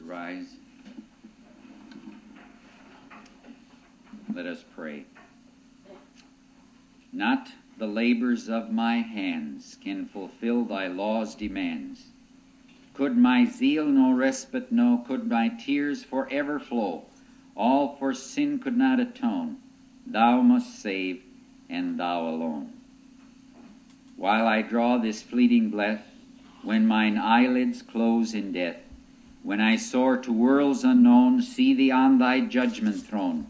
rise. Let us pray. Not the labors of my hands can fulfill thy law's demands. Could my zeal no respite know, could my tears forever flow, all for sin could not atone. Thou must save, and thou alone. While I draw this fleeting breath, when mine eyelids close in death, when I soar to worlds unknown, see thee on thy judgment throne.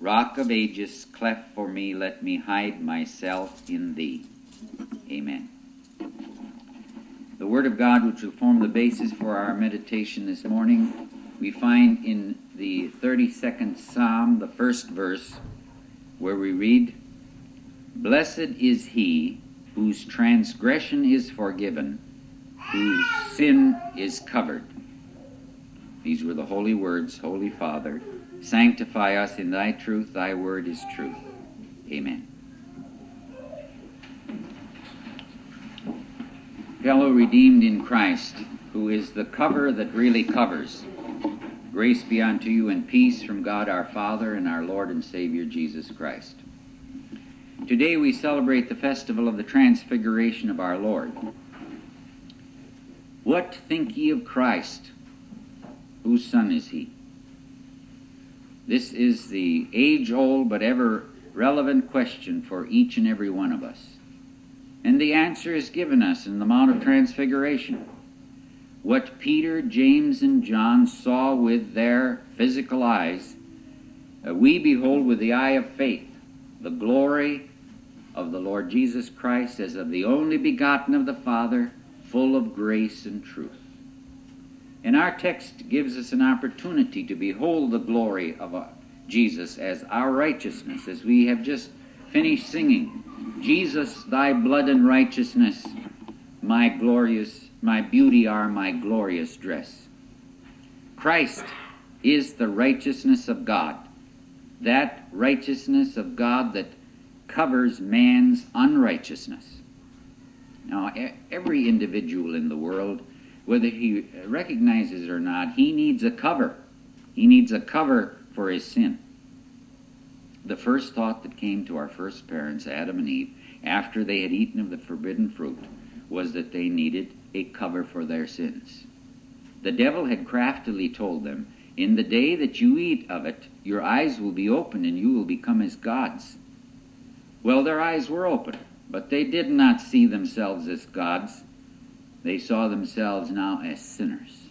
Rock of ages, cleft for me, let me hide myself in thee. Amen. The Word of God, which will form the basis for our meditation this morning, we find in the 32nd Psalm, the first verse, where we read, Blessed is he whose transgression is forgiven, whose sin is covered. These were the holy words, Holy Father. Sanctify us in thy truth, thy word is truth. Amen. Fellow redeemed in Christ, who is the cover that really covers. Grace be unto you and peace from God our Father and our Lord and Savior Jesus Christ. Today we celebrate the festival of the Transfiguration of our Lord. What think ye of Christ? Whose son is he? This is the age old but ever relevant question for each and every one of us. And the answer is given us in the Mount of Transfiguration. What Peter, James, and John saw with their physical eyes, uh, we behold with the eye of faith the glory of the Lord Jesus Christ as of the only begotten of the Father, full of grace and truth. And our text gives us an opportunity to behold the glory of uh, Jesus as our righteousness, as we have just finished singing. Jesus, thy blood and righteousness, my glorious, my beauty are my glorious dress. Christ is the righteousness of God, that righteousness of God that covers man's unrighteousness. Now, every individual in the world, whether he recognizes it or not, he needs a cover. He needs a cover for his sin. The first thought that came to our first parents, Adam and Eve, after they had eaten of the forbidden fruit, was that they needed a cover for their sins. The devil had craftily told them, In the day that you eat of it, your eyes will be opened and you will become as gods. Well, their eyes were open, but they did not see themselves as gods. They saw themselves now as sinners.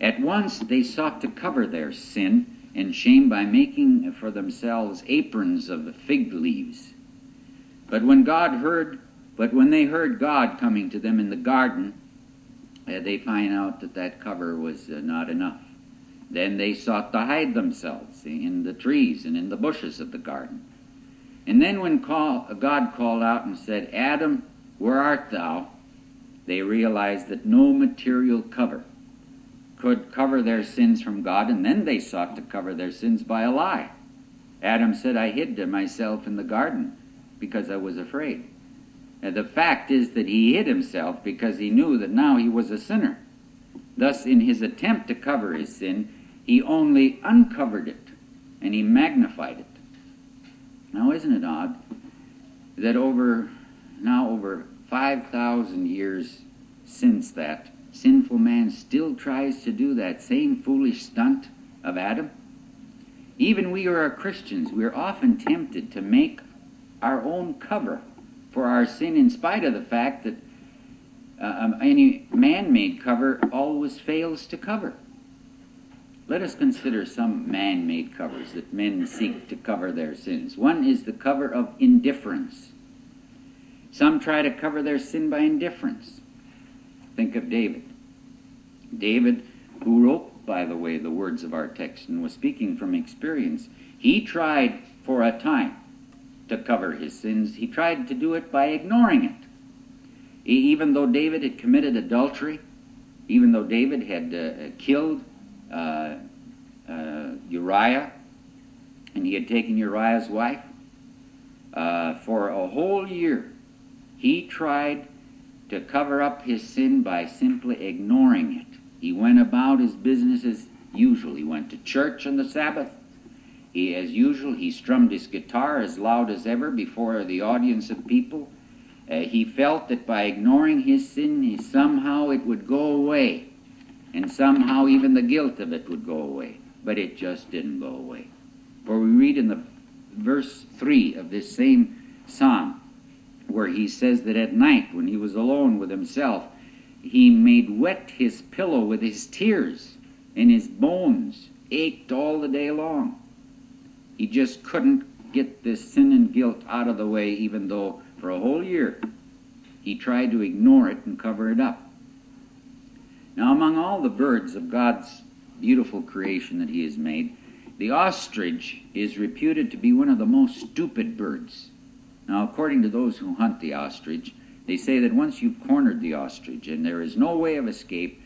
At once they sought to cover their sin and shame by making for themselves aprons of the fig leaves. But when God heard, but when they heard God coming to them in the garden, uh, they find out that that cover was uh, not enough. Then they sought to hide themselves in the trees and in the bushes of the garden. And then when call, God called out and said, Adam, where art thou? They realized that no material cover could cover their sins from God, and then they sought to cover their sins by a lie. Adam said, I hid myself in the garden because I was afraid. And the fact is that he hid himself because he knew that now he was a sinner. Thus, in his attempt to cover his sin, he only uncovered it and he magnified it. Now, isn't it odd that over now over 5,000 years since that, sinful man still tries to do that same foolish stunt of Adam? Even we who are Christians, we are often tempted to make our own cover for our sin in spite of the fact that uh, um, any man made cover always fails to cover. Let us consider some man made covers that men seek to cover their sins. One is the cover of indifference. Some try to cover their sin by indifference. Think of David. David, who wrote, by the way, the words of our text and was speaking from experience, he tried for a time to cover his sins. He tried to do it by ignoring it. Even though David had committed adultery, even though David had uh, killed uh, uh, Uriah, and he had taken Uriah's wife. Uh, for a whole year, he tried to cover up his sin by simply ignoring it. He went about his business as usual. He went to church on the Sabbath. He, as usual, he strummed his guitar as loud as ever before the audience of people. Uh, he felt that by ignoring his sin, he, somehow it would go away, and somehow even the guilt of it would go away. But it just didn't go away. For we read in the verse 3 of this same psalm, where he says that at night, when he was alone with himself, he made wet his pillow with his tears, and his bones ached all the day long. He just couldn't get this sin and guilt out of the way, even though for a whole year he tried to ignore it and cover it up. Now, among all the birds of God's beautiful creation that he has made, the ostrich is reputed to be one of the most stupid birds. Now, according to those who hunt the ostrich, they say that once you've cornered the ostrich and there is no way of escape,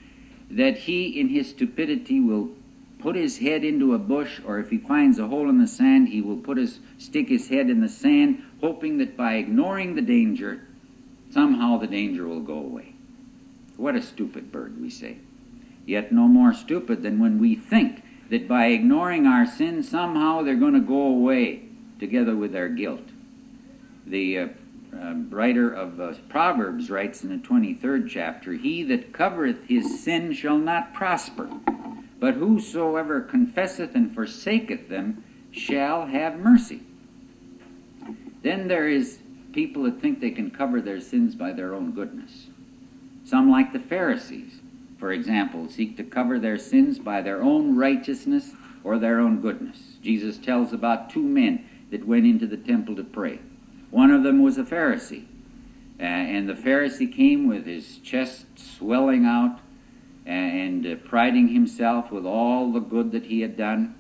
that he, in his stupidity, will put his head into a bush, or if he finds a hole in the sand, he will put his stick his head in the sand, hoping that by ignoring the danger, somehow the danger will go away. What a stupid bird, we say. Yet no more stupid than when we think that by ignoring our sins, somehow they're going to go away together with our guilt. The uh, uh, writer of uh, Proverbs writes in the 23rd chapter He that covereth his sin shall not prosper, but whosoever confesseth and forsaketh them shall have mercy. Then there is people that think they can cover their sins by their own goodness. Some, like the Pharisees, for example, seek to cover their sins by their own righteousness or their own goodness. Jesus tells about two men that went into the temple to pray. One of them was a Pharisee, uh, and the Pharisee came with his chest swelling out and uh, priding himself with all the good that he had done.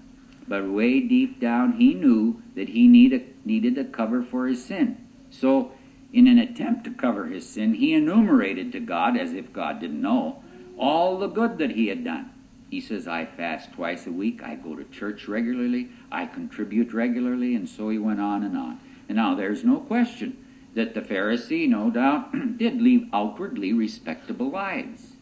But way deep down, he knew that he needed, needed a cover for his sin. So, in an attempt to cover his sin, he enumerated to God, as if God didn't know, all the good that he had done. He says, I fast twice a week, I go to church regularly, I contribute regularly, and so he went on and on. Now there's no question that the Pharisee, no doubt, did lead outwardly respectable lives.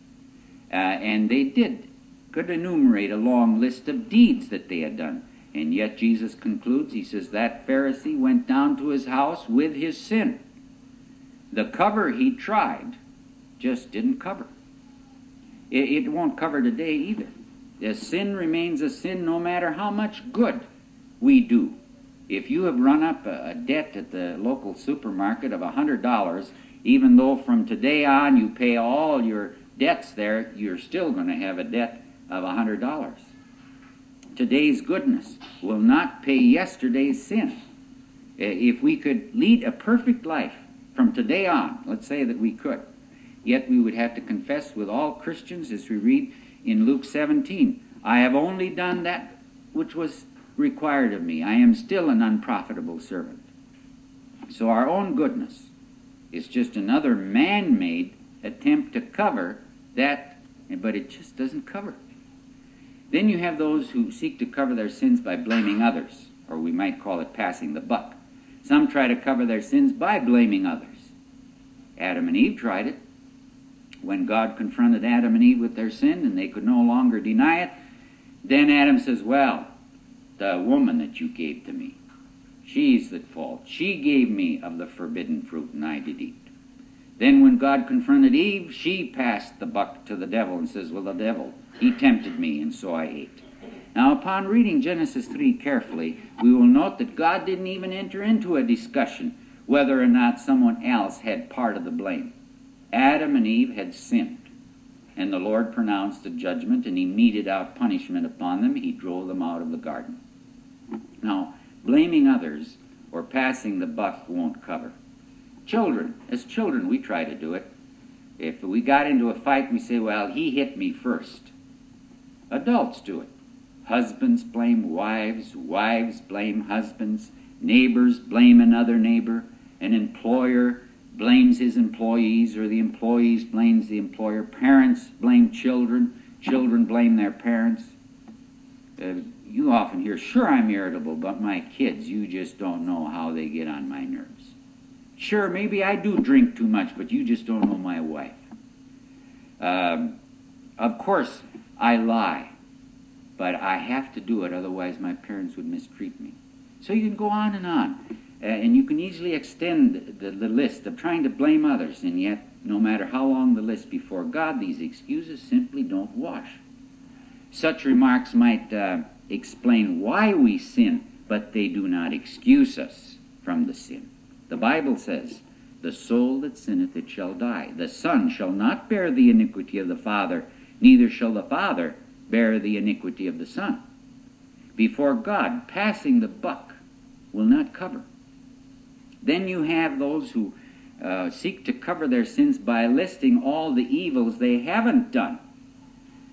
Uh, and they did, could enumerate a long list of deeds that they had done. And yet Jesus concludes, he says, that Pharisee went down to his house with his sin. The cover he tried just didn't cover. It, it won't cover today either. The sin remains a sin no matter how much good we do. If you have run up a, debt at the local supermarket of a $100, even though from today on you pay all your debts there, you're still going to have a debt of a $100. Today's goodness will not pay yesterday's sin. If we could lead a perfect life from today on, let's say that we could, yet we would have to confess with all Christians, as we read in Luke 17, I have only done that which was required of me. I am still an unprofitable servant. So our own goodness is just another man made attempt to cover that, but it just doesn't cover. Then you have those who seek to cover their sins by blaming others, or we might call it passing the buck. Some try to cover their sins by blaming others. Adam and Eve tried it. When God confronted Adam and Eve with their sin and they could no longer deny it, then Adam says, Well, the woman that you gave to me, she's at fault. She gave me of the forbidden fruit and I did eat. Then when God confronted Eve, she passed the buck to the devil and says, Well, the devil, he tempted me and so I ate. Now, upon reading Genesis 3 carefully, we will note that God didn't even enter into a discussion whether or not someone else had part of the blame. Adam and Eve had sinned, and the Lord pronounced a judgment and he meted out punishment upon them. He drove them out of the garden. Now, blaming others or passing the buck won't cover. Children, as children, we try to do it. If we got into a fight, we say, well, he hit me first. Adults do it. Husbands blame wives, wives blame husbands, neighbors blame another neighbor, an employer blames his employees, or the employees blames the employer, parents blame children, children blame their parents. Uh, you often hear, sure, I'm irritable, but my kids, you just don't know how they get on my nerves. Sure, maybe I do drink too much, but you just don't know my wife. Um, of course, I lie, but I have to do it, otherwise my parents would mistreat me. So you can go on and on. Uh, and you can easily extend the, the list of trying to blame others, and yet, no matter how long the list before God, these excuses simply don't wash. Such remarks might uh, explain why we sin, but they do not excuse us from the sin. The Bible says, The soul that sinneth, it shall die. The Son shall not bear the iniquity of the Father, neither shall the Father bear the iniquity of the Son. Before God, passing the buck will not cover. Then you have those who uh, seek to cover their sins by listing all the evils they haven't done.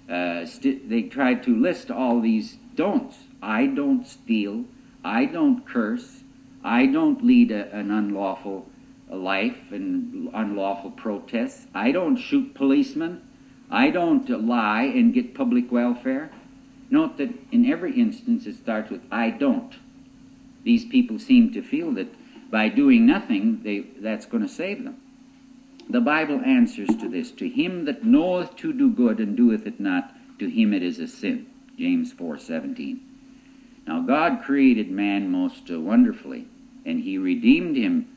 Uh, st- they try to list all these don'ts. I don't steal. I don't curse. I don't lead a, an unlawful life and unlawful protests. I don't shoot policemen. I don't lie and get public welfare. Note that in every instance it starts with I don't. These people seem to feel that by doing nothing, they, that's going to save them. The Bible answers to this To him that knoweth to do good and doeth it not, to him it is a sin. James 4:17. Now God created man most uh, wonderfully, and he redeemed him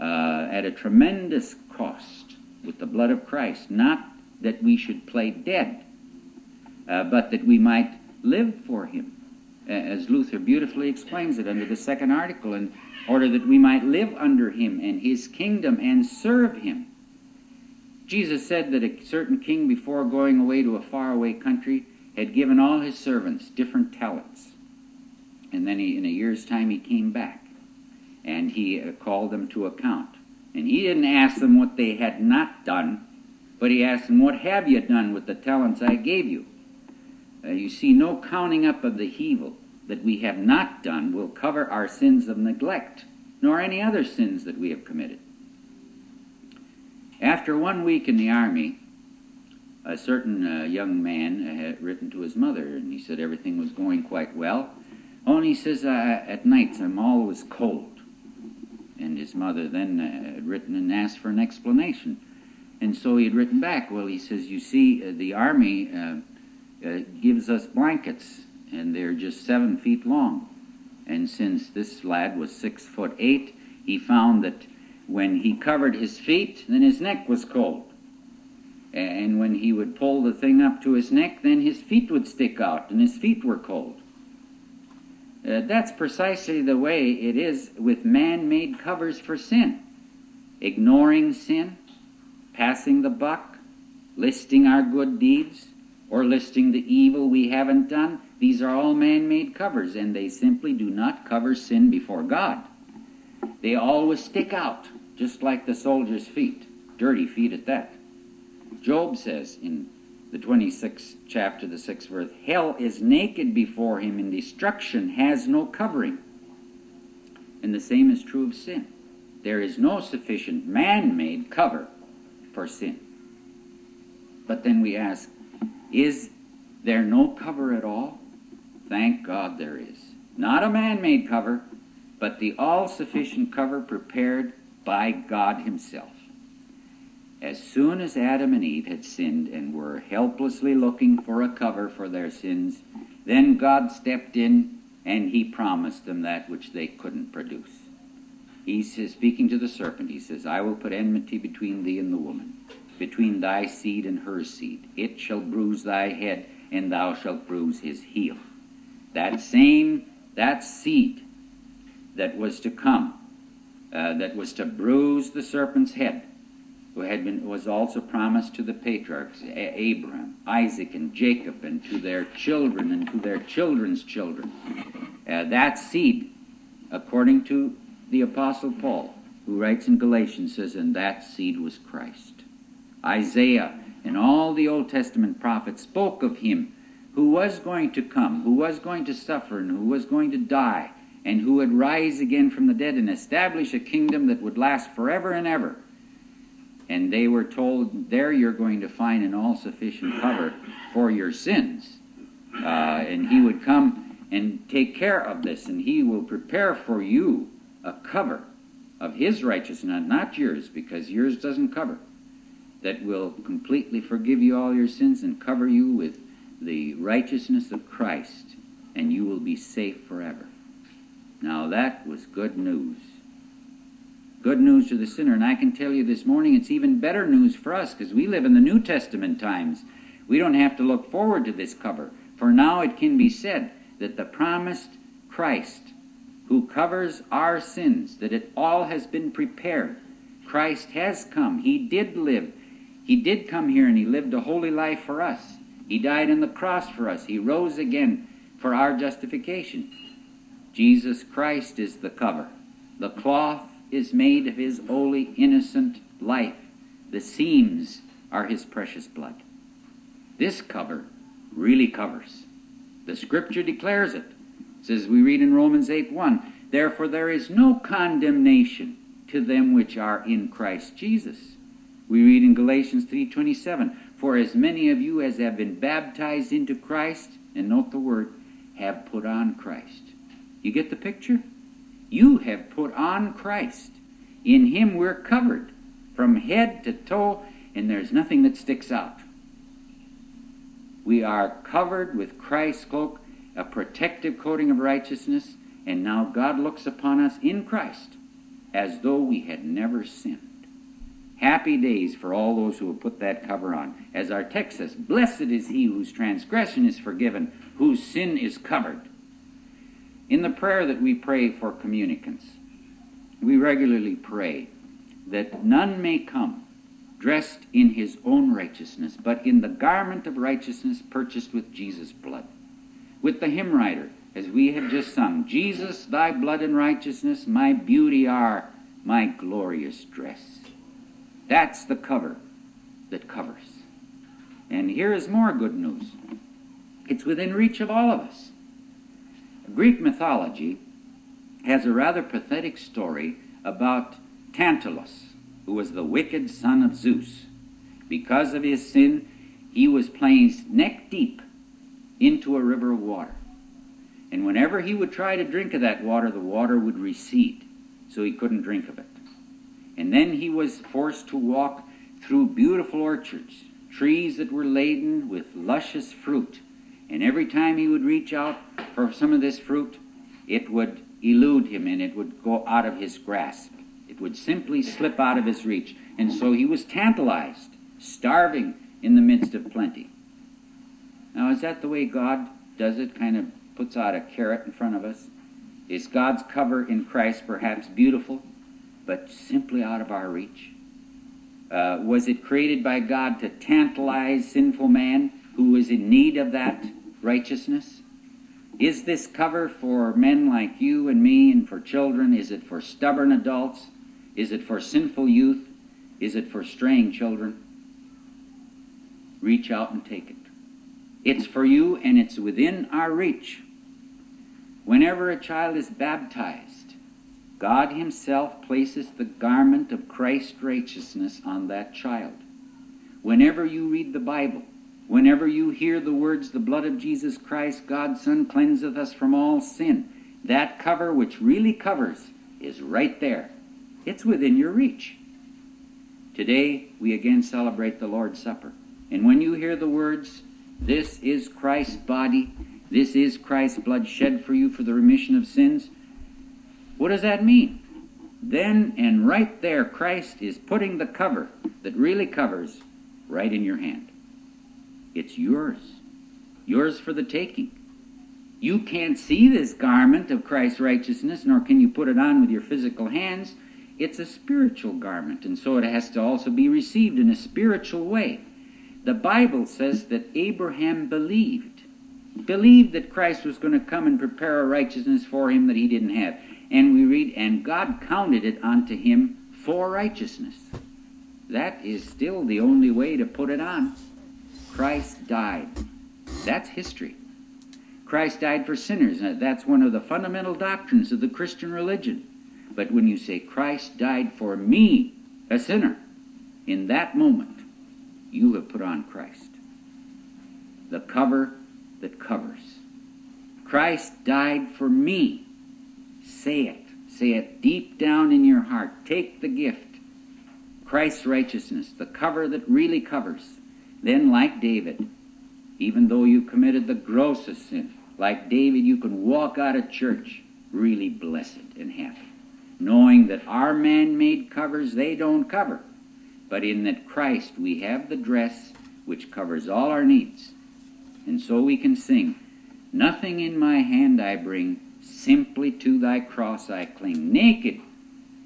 uh, at a tremendous cost with the blood of Christ, not that we should play dead, uh, but that we might live for him. As Luther beautifully explains it under the second article, in order that we might live under him and his kingdom and serve him. Jesus said that a certain king, before going away to a faraway country, had given all his servants different talents. And then he, in a year's time he came back and he uh, called them to account. And he didn't ask them what they had not done, but he asked them, What have you done with the talents I gave you? Uh, you see, no counting up of the evil that we have not done will cover our sins of neglect, nor any other sins that we have committed. After one week in the army, a certain uh, young man had written to his mother, and he said everything was going quite well. Only he says, uh, at nights I'm always cold. And his mother then uh, had written and asked for an explanation. And so he had written back, well, he says, you see, uh, the army uh, uh, gives us blankets, and they're just seven feet long. And since this lad was six foot eight, he found that when he covered his feet, then his neck was cold. And when he would pull the thing up to his neck, then his feet would stick out, and his feet were cold. Uh, that's precisely the way it is with man made covers for sin. Ignoring sin, passing the buck, listing our good deeds, or listing the evil we haven't done. These are all man made covers, and they simply do not cover sin before God. They always stick out, just like the soldier's feet, dirty feet at that. Job says in the 26th chapter, the 6th verse, Hell is naked before him, and destruction has no covering. And the same is true of sin. There is no sufficient man made cover for sin. But then we ask, is there no cover at all? Thank God there is. Not a man made cover, but the all sufficient cover prepared by God Himself. As soon as Adam and Eve had sinned and were helplessly looking for a cover for their sins, then God stepped in and He promised them that which they couldn't produce. He says, speaking to the serpent, He says, I will put enmity between thee and the woman between thy seed and her seed. It shall bruise thy head, and thou shalt bruise his heel. That same, that seed that was to come, uh, that was to bruise the serpent's head, who had been was also promised to the patriarchs Abraham, Isaac, and Jacob, and to their children and to their children's children. Uh, that seed, according to the apostle Paul, who writes in Galatians, says, "And that seed was Christ." Isaiah and all the Old Testament prophets spoke of him who was going to come, who was going to suffer, and who was going to die, and who would rise again from the dead and establish a kingdom that would last forever and ever. And they were told, There you're going to find an all sufficient cover for your sins. Uh, and he would come and take care of this, and he will prepare for you a cover of his righteousness, not yours, because yours doesn't cover that will completely forgive you all your sins and cover you with the righteousness of Christ, and you will be safe forever. Now that was good news. Good news to the sinner. And I can tell you this morning it's even better news for us because we live in the New Testament times. We don't have to look forward to this cover. For now it can be said that the promised Christ, who covers our sins, that it all has been prepared. Christ has come. He did live. He did come here and he lived a holy life for us. He died on the cross for us. He rose again for our justification. Jesus Christ is the cover. The cloth is made of his holy, innocent life. The seams are his precious blood. This cover really covers. The scripture declares it. says we read in Romans 8 1, Therefore there is no condemnation to them which are in Christ Jesus. We read in Galatians 3:27, "For as many of you as have been baptized into Christ, and note the word, have put on Christ." You get the picture? You have put on Christ. In him we're covered from head to toe, and there's nothing that sticks out. We are covered with Christ's cloak, a protective coating of righteousness, and now God looks upon us in Christ as though we had never sinned. Happy days for all those who have put that cover on. As our text says, Blessed is he whose transgression is forgiven, whose sin is covered. In the prayer that we pray for communicants, we regularly pray that none may come dressed in his own righteousness, but in the garment of righteousness purchased with Jesus' blood. With the hymn writer, as we have just sung, Jesus, thy blood and righteousness, my beauty are, my glorious dress. That's the cover that covers. And here is more good news. It's within reach of all of us. Greek mythology has a rather pathetic story about Tantalus, who was the wicked son of Zeus. Because of his sin, he was placed neck deep into a river of water. And whenever he would try to drink of that water, the water would recede, so he couldn't drink of it. And then he was forced to walk through beautiful orchards, trees that were laden with luscious fruit. And every time he would reach out for some of this fruit, it would elude him and it would go out of his grasp. It would simply slip out of his reach. And so he was tantalized, starving in the midst of plenty. Now, is that the way God does it? Kind of puts out a carrot in front of us? Is God's cover in Christ perhaps beautiful, but simply out of our reach? Uh, was it created by God to tantalize sinful man who is in need of that righteousness? Is this cover for men like you and me and for children? Is it for stubborn adults? Is it for sinful youth? Is it for straying children? Reach out and take it. It's for you and it's within our reach. Whenever a child is baptized, God Himself places the garment of Christ's righteousness on that child. Whenever you read the Bible, whenever you hear the words, the blood of Jesus Christ, God's Son, cleanseth us from all sin, that cover which really covers is right there. It's within your reach. Today, we again celebrate the Lord's Supper. And when you hear the words, This is Christ's body, this is Christ's blood shed for you for the remission of sins, what does that mean? Then and right there, Christ is putting the cover that really covers right in your hand. It's yours. Yours for the taking. You can't see this garment of Christ's righteousness, nor can you put it on with your physical hands. It's a spiritual garment, and so it has to also be received in a spiritual way. The Bible says that Abraham believed. Believed that Christ was going to come and prepare a righteousness for him that he didn't have. And we read, and God counted it unto him for righteousness. That is still the only way to put it on. Christ died. That's history. Christ died for sinners. That's one of the fundamental doctrines of the Christian religion. But when you say Christ died for me, a sinner, in that moment, you have put on Christ. The cover that covers. Christ died for me. Say it. Say it deep down in your heart. Take the gift. Christ's righteousness, the cover that really covers. Then, like David, Even though you committed the grossest sin, like David, you can walk out of church really blessed and happy, knowing that our man-made covers, they don't cover. But in that Christ we have the dress which covers all our needs. And so we can sing, Nothing in my hand I bring, simply to thy cross I cling. Naked,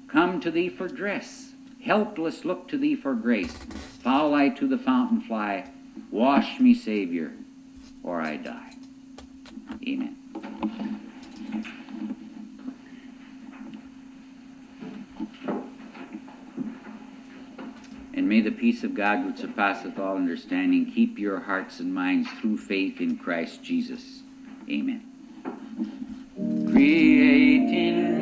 come to thee for dress helpless look to thee for grace. Foul I to the fountain fly, wash me, Savior, or I die. Amen. And may the peace of God, which surpasseth all understanding, keep your hearts and minds through faith in Christ Jesus. Amen. Creating